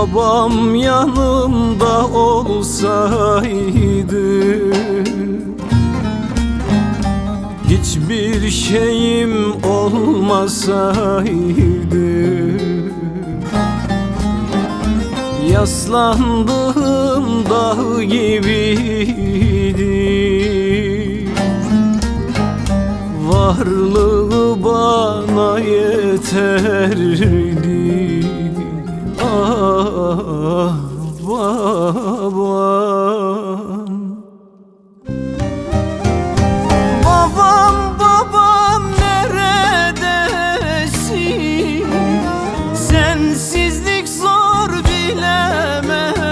Babam yanımda olsaydı. Hiçbir şeyim olmasaydı. Yaslandığım dağ gibiydi. Varlığı bana yeterdi babam Babam babam neredesin? Sensizlik zor bilemezsin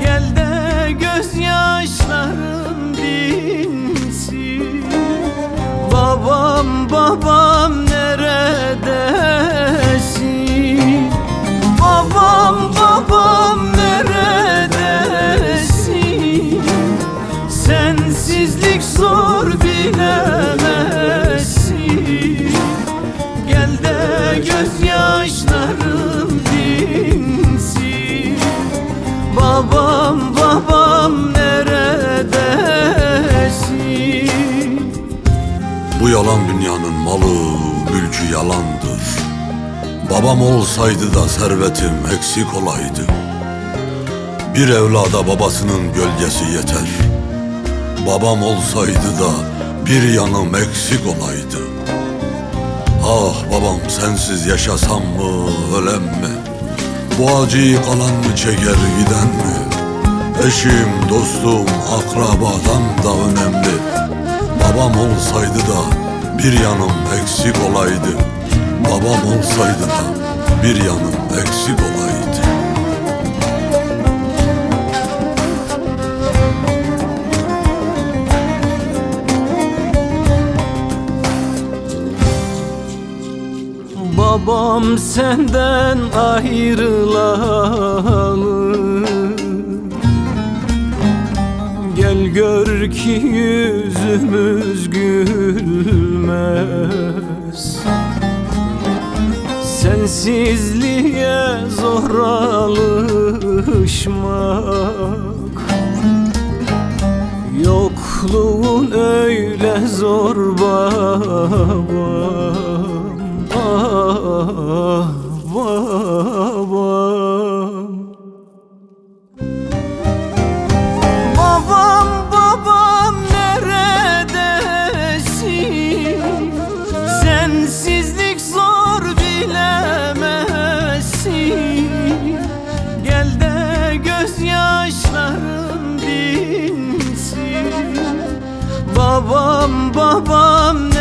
Gel de gözyaşlarım dinsin Babam babam yalan dünyanın malı, mülkü yalandır. Babam olsaydı da servetim eksik olaydı. Bir evlada babasının gölgesi yeter. Babam olsaydı da bir yanım eksik olaydı. Ah babam sensiz yaşasam mı, ölem mi? Bu acıyı kalan mı çeker giden mi? Eşim, dostum, akrabadan da önemli. Babam olsaydı da bir yanım eksik olaydı. Babam olsaydı da bir yanım eksik olaydı. Babam senden ayrılalı Gel gör ki yüzümüz gülmez Sensizliğe zor alışmak. Yokluğun öyle zor babam Ah babam Babam babam